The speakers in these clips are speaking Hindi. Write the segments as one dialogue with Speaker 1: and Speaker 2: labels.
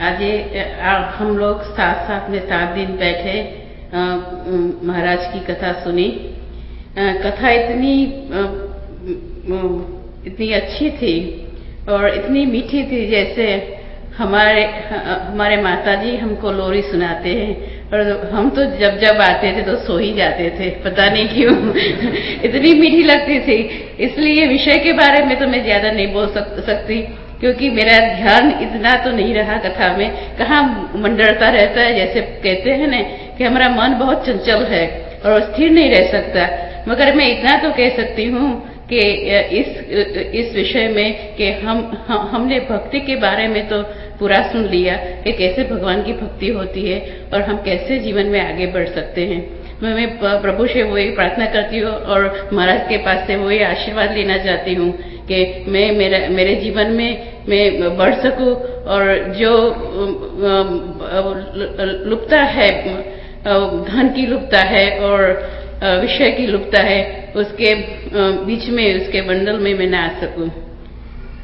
Speaker 1: आज ये हम लोग साथ साथ में सात दिन बैठे महाराज की कथा सुनी। कथा इतनी इतनी अच्छी थी और इतनी मीठी थी जैसे हमारे हमारे माता जी हमको लोरी सुनाते हैं। और हम तो जब जब आते थे तो सो ही जाते थे। पता नहीं क्यों। इतनी मीठी लगती थी। इसलिए विषय के बारे में तो मैं ज़्यादा नहीं बोल सक, सकती क्योंकि मेरा ध्यान इतना तो नहीं रहा कथा में। कहा मंडरता रहता है जैसे कहते हैं ना कि हमारा मन बहुत चंचल है और स्थिर नहीं रह सकता। मगर मैं इतना तो कह सकती हूँ कि इस इस विषय में कि हम हम- हमने भक्ति के बारे में तो पूरा सुन लिया कि कैसे भगवान की भक्ति होती है और हम कैसे जीवन में आगे बढ़ सकते हैं। मैं प्रभु से वही प्रार्थना करती हूँ और महाराज के पास से वही आशीर्वाद लेना चाहती हूँ कि मैं मेरा, मेरे जीवन में मैं बढ़ सकूँ और जो लुप्ता है धन की लुप्ता है और विषय की लुप्ता है, उसके बीच में, उसके बंडल में मैं ना आ सकूँ।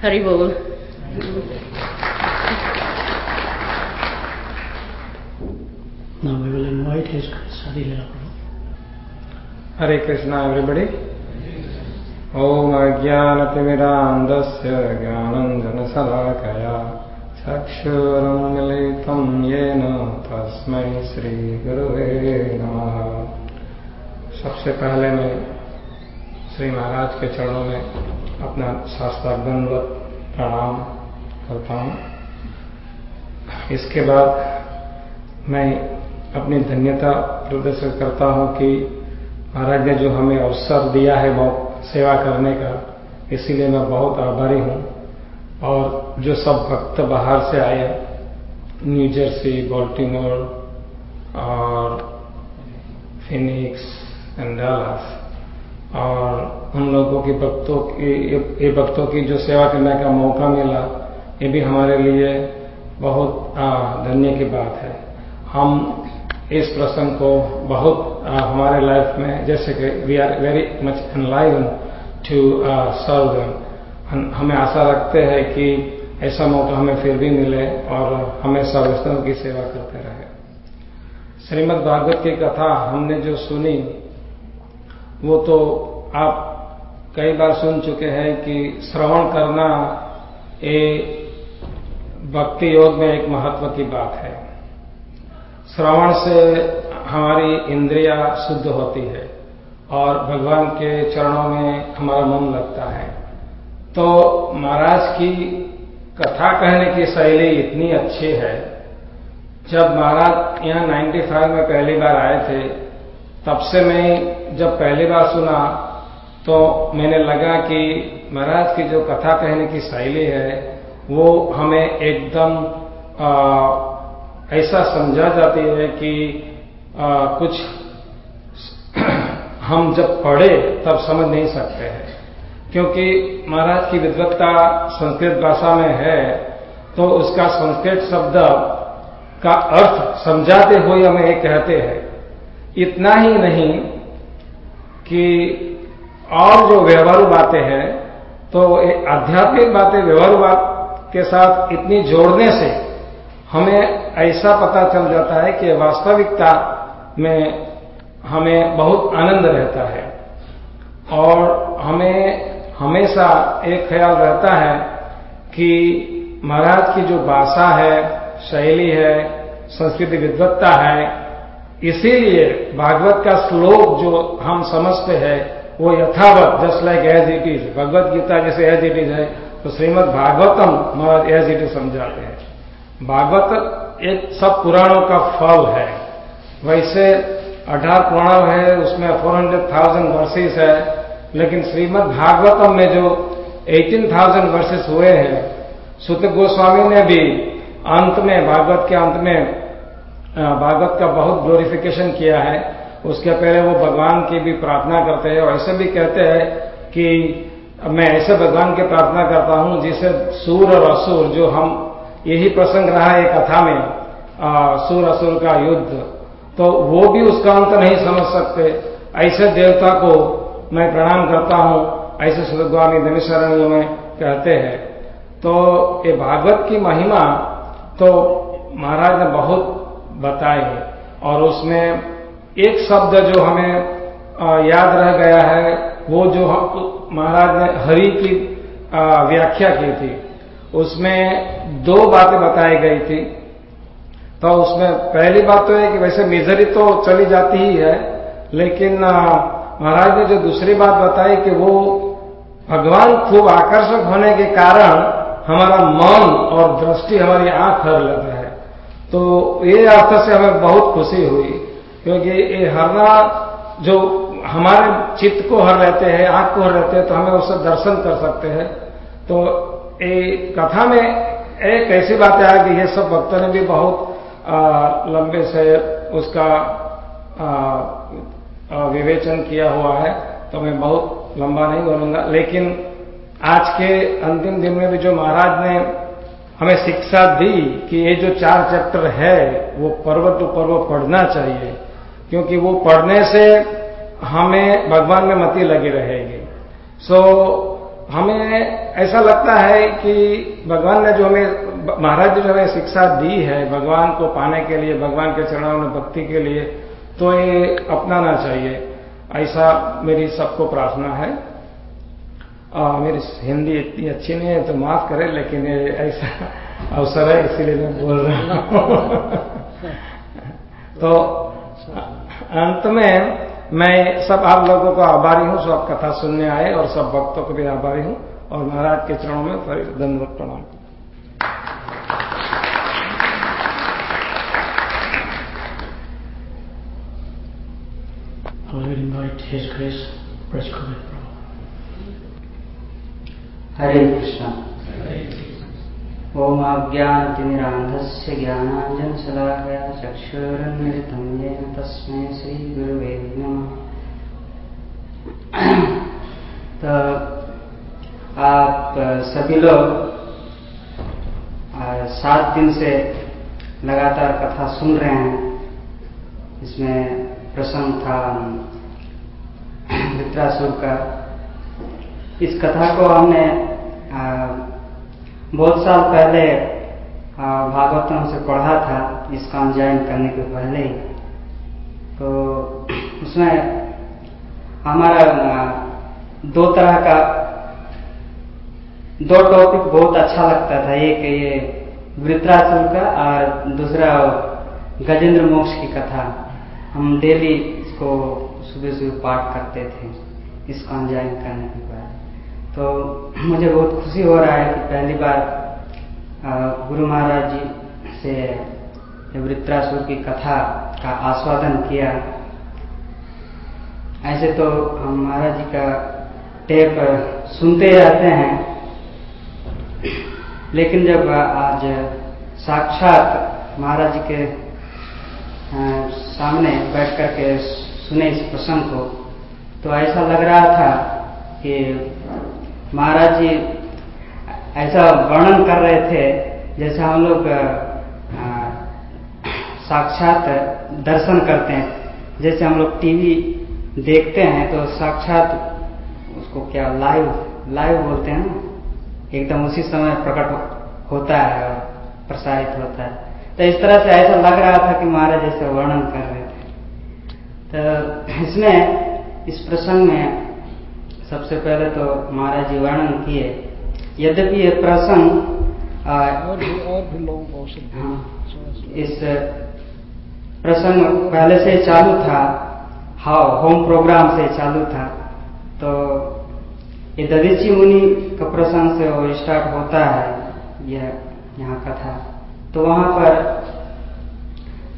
Speaker 1: हरि बोल
Speaker 2: Now we will
Speaker 3: Hare Krishna everybody ॐ अज्ञानतिमिरान्धस्य ज्ञानञ्जनशलाकया चक्षुरुन्मिलितं येन तस्मै श्रीगुरुवे नमः सबसे पहले मैं श्री महाराज के चरणों में अपना शास्त्रार्गनवत प्रणाम करता हूँ। इसके बाद मैं अपनी धन्यता प्रदर्शित करता हूँ कि महाराज ने जो हमें अवसर दिया है सेवा करने का, इसीलिए मैं बहुत आभारी हूँ। और जो सब भक्त बाहर से आए न्यू जर्सी बॉल्टीमोर और फिनिक्स एंड डलास और उन लोगों की भक्तों की, ये भक्तों की जो सेवा करने का मौका मिला, ये भी हमारे लिए बहुत धन्य की बात है। हम इस प्रसंग को बहुत आ, हमारे लाइफ में जैसे कि we are very much enlivened to serve them हमें आशा रखते हैं कि ऐसा मौका हमें फिर भी मिले और हमेशा वैष्णव की सेवा करते रहे। श्रीमद् भागवत की कथा हमने जो सुनी वो तो आप कई बार सुन चुके हैं कि श्रवण करना ये भक्ति योग में एक महत्व की बात है। श्रवण से हमारी इंद्रिया शुद्ध होती है और भगवान के चरणों में हमारा मन लगता है। तो महाराज की कथा कहने की शैली इतनी अच्छी है। जब महाराज यहाँ 95 में पहली बार आए थे, तब से मैं जब पहली बार सुना तो मैंने लगा कि महाराज की जो कथा कहने की शैली है, वो हमें एकदम ऐसा समझा जाती है कि आ, कुछ हम जब पढ़े तब समझ नहीं सकते हैं। क्योंकि महाराज की विद्वत्ता संस्कृत भाषा में है तो उसका संस्कृत शब्द का अर्थ समझाते हुए हमें ये कहते हैं। इतना ही नहीं कि और जो व्यवहारु बातें हैं तो आध्यात्मिक बातें व्यवहार बात के साथ इतनी जोड़ने से हमें ऐसा पता चल जाता है कि वास्तविकता में हमें बहुत आनंद रहता है। और हमें हमेशा एक ख्याल रहता है कि महाराज की जो भाषा है, शैली है, संस्कृति विद्वत्ता है, इसीलिए भागवत का श्लोक जो हम समझते हैं, वो यथावत just like as it is Bhagavad Gita जैसे एज इट इज़ है तो Srimad Bhagavatam Maharaj as it is समझाते हैं। भागवत एक सब पुराणों का फल है। वैसे अठारह पुराण है, उसमें फोर हंड्रेड थाउज़ेंड वर्सेस है, लेकिन श्रीमद भागवतम में जो एटीन थाउज़ेंड वर्सेस हुए हैं, सुत गोस्वामी ने भी अंत में, भागवत के अंत में भागवत का बहुत ग्लोरिफिकेशन किया है। उसके पहले वो भगवान की भी प्रार्थना करते हैं, और ऐसे भी कहते हैं कि मैं ऐसे भगवान की प्रार्थना करता हूँ जिसे सूर और असुर, जो हम यही प्रसंग रहा है कथा में सुर असुर का युद्ध। तो वो भी उसका अंत नहीं समझ सकते। ऐसे देवता को मैं प्रणाम करता हूँ, ऐसे सुरगवामी धनिशरणियों में कहते हैं। तो ये भागवत की महिमा तो महाराज ने बहुत बताई है। और उसमें एक शब्द जो हमें याद रह गया है, वो जो महाराज ने हरि की व्याख्या की थी। उसमें दो बातें बताई गई थी। तो उसमें पहली बात तो है कि वैसे मिजरी तो चली जाती ही है, लेकिन महाराज ने जो दूसरी बात बताई कि वो भगवान खूब आकर्षक होने के कारण हमारा मन और दृष्टि हमारी आँख हर लेता है। तो ये अर्थ से हमें बहुत खुशी हुई, क्योंकि ये हरना जो हमारे चित्त को हर लेते हैं, आँख को हर लेते हैं तो हमें उससे दर्शन कर सकते हैं। तो ये कथा में एक ऐसी बात है कि ये सब भक्तों ने भी बहुत आ, लंबे से उसका आ, आ, विवेचन किया हुआ है तो मैं बहुत लंबा नहीं बोलूँगा। लेकिन आज के अंतिम दिन में भी जो महाराज ने हमें शिक्षा दी कि ये जो चार चैप्टर है वो पर्व टू पर्व पढ़ना चाहिए क्योंकि वो पढ़ने से हमें भगवान में मति लगी रहेगी। सो हमें ऐसा लगता है कि भगवान ने जो हमें महाराज ने जो हमें शिक्षा दी है भगवान को पाने के लिए भगवान के चरणों में भक्ति के लिए तो ये अपनाना चाहिए। ऐसा मेरी सबको प्रार्थना है। आ, मेरी हिंदी इतनी अच्छी नहीं है तो माफ़ करें लेकिन ये ऐसा अवसर है इसीलिए मैं बोल रहा हूँ। तो अंत में मैं सब आप लोगों को आभारी हूँ सब कथा सुनने आए और सब भक्तों को भी आभारी हूँ। और महाराज के चरणों में फिर धन्यवाद प्रणाम।
Speaker 2: I will invite His Grace, Press Comet Prabhu.
Speaker 4: हरे कृष्णा ओम अज्ञानतिमिरान्धस्य ज्ञानाञ्जनशलाकया चक्षुरुन्मिलितं येन तस्मै श्रीगुरुवे तो आप सभी लोग सात दिन से लगातार कथा सुन रहे हैं। इसमें प्रसंग था वृत्रासुर का। इस कथा को हमने बहुत साल पहले भागवतम से पढ़ा था इसका ज्वाइन करने के पहले तो उसमें हमारा दो तरह का, दो टॉपिक बहुत अच्छा लगता था। एक ये वृत्रासुर का और दूसरा गजेंद्र मोक्ष की कथा। हम डेली इसको सुबह सुबह पाठ करते थे इसका अध्ययन करने तो मुझे बहुत खुशी हो रहा है कि पहली बार गुरु महाराज जी से वृत्रासुर की कथा का आस्वादन किया। ऐसे तो हम महाराज जी का टेप सुनते रहते हैं। लेकिन जब आज साक्षात महाराज जी के सामने बैठ कर के सुने इस प्रसंग को तो ऐसा लग रहा था कि महाराज जी, ऐसा वर्णन कर रहे थे, जैसे हम लोग साक्षात दर्शन करते हैं। जैसे हम लोग टीवी देखते हैं तो साक्षात उसको क्या लाइव लाइव बोलते हैं एकदम उसी समय प्रकट होता है और प्रसारित होता है। तो इस तरह से ऐसा लग रहा था कि महाराज ऐसा वर्णन कर रहे थे। तो इसमें, इस प्रसंग में सबसे पहले तो महाराज जी वर्णन किए यद्यपि ये प्रसंग
Speaker 2: और भी और भी लोगों को
Speaker 4: हाँ, इस प्रसंग पहले से चालू था हाँ होम प्रोग्राम से चालू था। तो ये ददीची मुनि का प्रसंग से वो स्टार्ट होता है यह यहाँ कथा तो वहाँ पर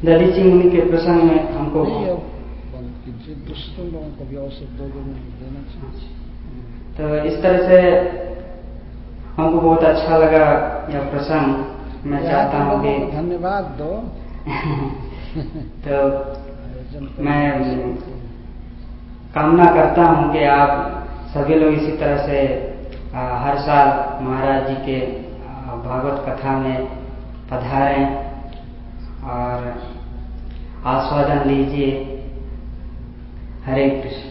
Speaker 4: ददीची मुनि के प्रसंग में हमको
Speaker 2: लोगों को भी अवसर देना चाहिए
Speaker 4: तो इस तरह से हमको बहुत अच्छा लगा यह प्रसंग मैं चाहता हूँ कि
Speaker 2: धन्यवाद दो
Speaker 4: तो मैं कामना करता हूँ कि आप सभी लोग इसी तरह से आ, हर साल महाराज जी के भागवत कथा में पधारें और आस्वादन लीजिए हरे कृष्ण।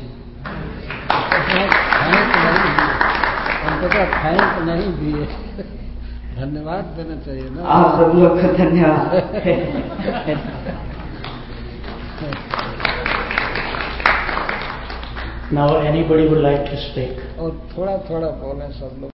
Speaker 2: थैंक नहीं दिए धन्यवाद देना चाहिए ना।
Speaker 4: आप सब लोग का धन्यवाद।
Speaker 5: Now anybody would like to speak
Speaker 2: और थोड़ा थोड़ा बोले सब लोग।